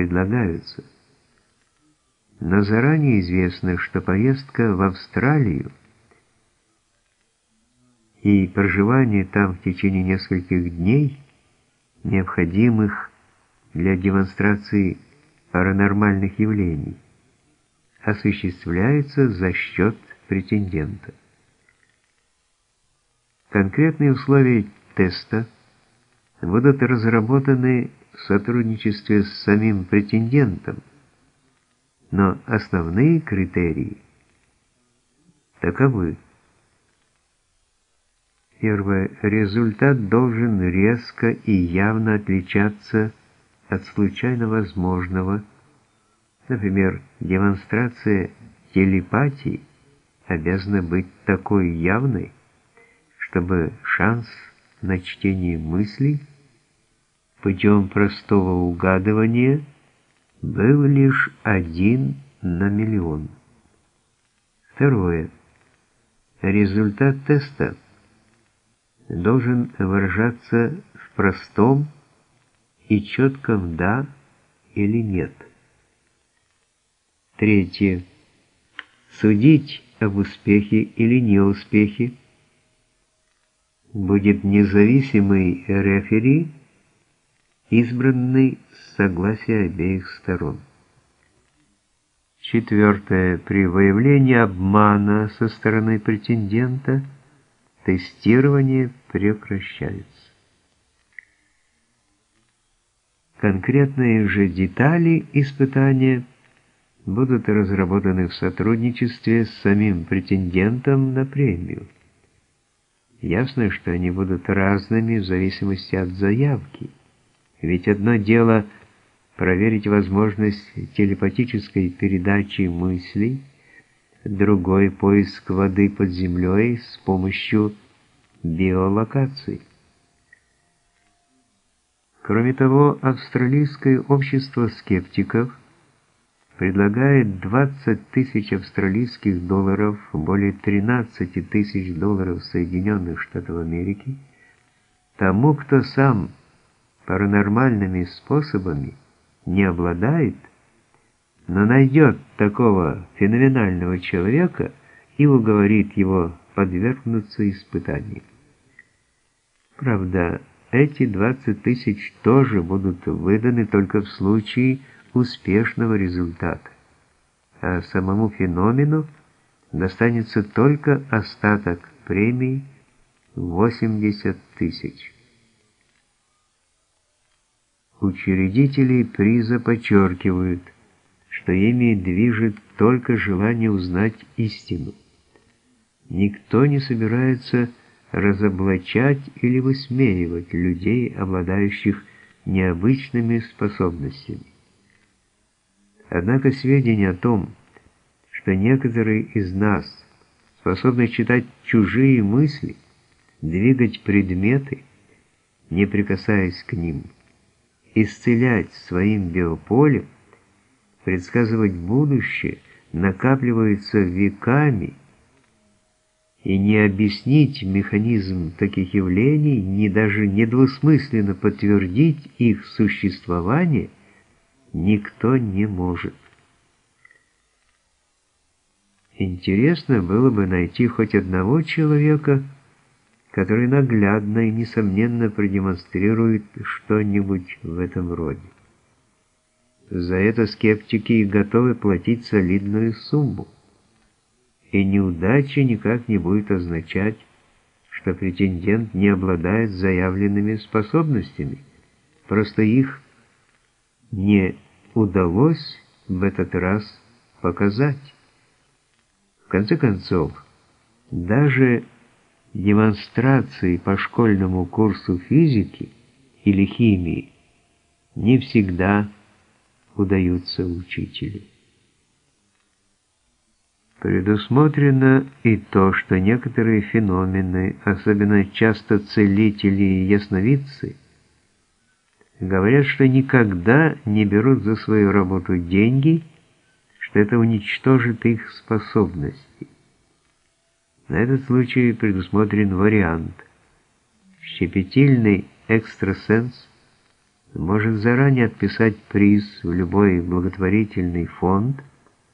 предлагаются. Но заранее известно, что поездка в Австралию и проживание там в течение нескольких дней, необходимых для демонстрации паранормальных явлений, осуществляется за счет претендента. Конкретные условия теста будут разработаны сотрудничестве с самим претендентом, но основные критерии таковы. Первое. Результат должен резко и явно отличаться от случайно возможного. Например, демонстрация телепатии обязана быть такой явной, чтобы шанс на чтение мыслей путем простого угадывания был лишь один на миллион. Второе. Результат теста должен выражаться в простом и четком «да» или «нет». Третье. Судить об успехе или неуспехе будет независимый рефери, избранный с согласия обеих сторон. Четвертое. При выявлении обмана со стороны претендента тестирование прекращается. Конкретные же детали испытания будут разработаны в сотрудничестве с самим претендентом на премию. Ясно, что они будут разными в зависимости от заявки. Ведь одно дело проверить возможность телепатической передачи мыслей, другой поиск воды под землей с помощью биолокации. Кроме того, австралийское общество скептиков предлагает 20 тысяч австралийских долларов, более 13 тысяч долларов Соединенных Штатов Америки, тому, кто сам паранормальными способами не обладает, но найдет такого феноменального человека и уговорит его подвергнуться испытанию. Правда, эти 20 тысяч тоже будут выданы только в случае, успешного результата, а самому феномену достанется только остаток премии 80 тысяч. Учредители приза подчеркивают, что ими движет только желание узнать истину. Никто не собирается разоблачать или высмеивать людей, обладающих необычными способностями. Однако сведения о том, что некоторые из нас способны читать чужие мысли, двигать предметы, не прикасаясь к ним, исцелять своим биополем, предсказывать будущее, накапливаются веками, и не объяснить механизм таких явлений, ни даже недвусмысленно подтвердить их существование – никто не может. Интересно было бы найти хоть одного человека, который наглядно и несомненно продемонстрирует что-нибудь в этом роде. За это скептики готовы платить солидную сумму. И неудача никак не будет означать, что претендент не обладает заявленными способностями, просто их не удалось в этот раз показать. В конце концов, даже демонстрации по школьному курсу физики или химии не всегда удаются учителю. Предусмотрено и то, что некоторые феномены, особенно часто целители и ясновидцы, Говорят, что никогда не берут за свою работу деньги, что это уничтожит их способности. На этот случай предусмотрен вариант. Щепетильный экстрасенс может заранее отписать приз в любой благотворительный фонд –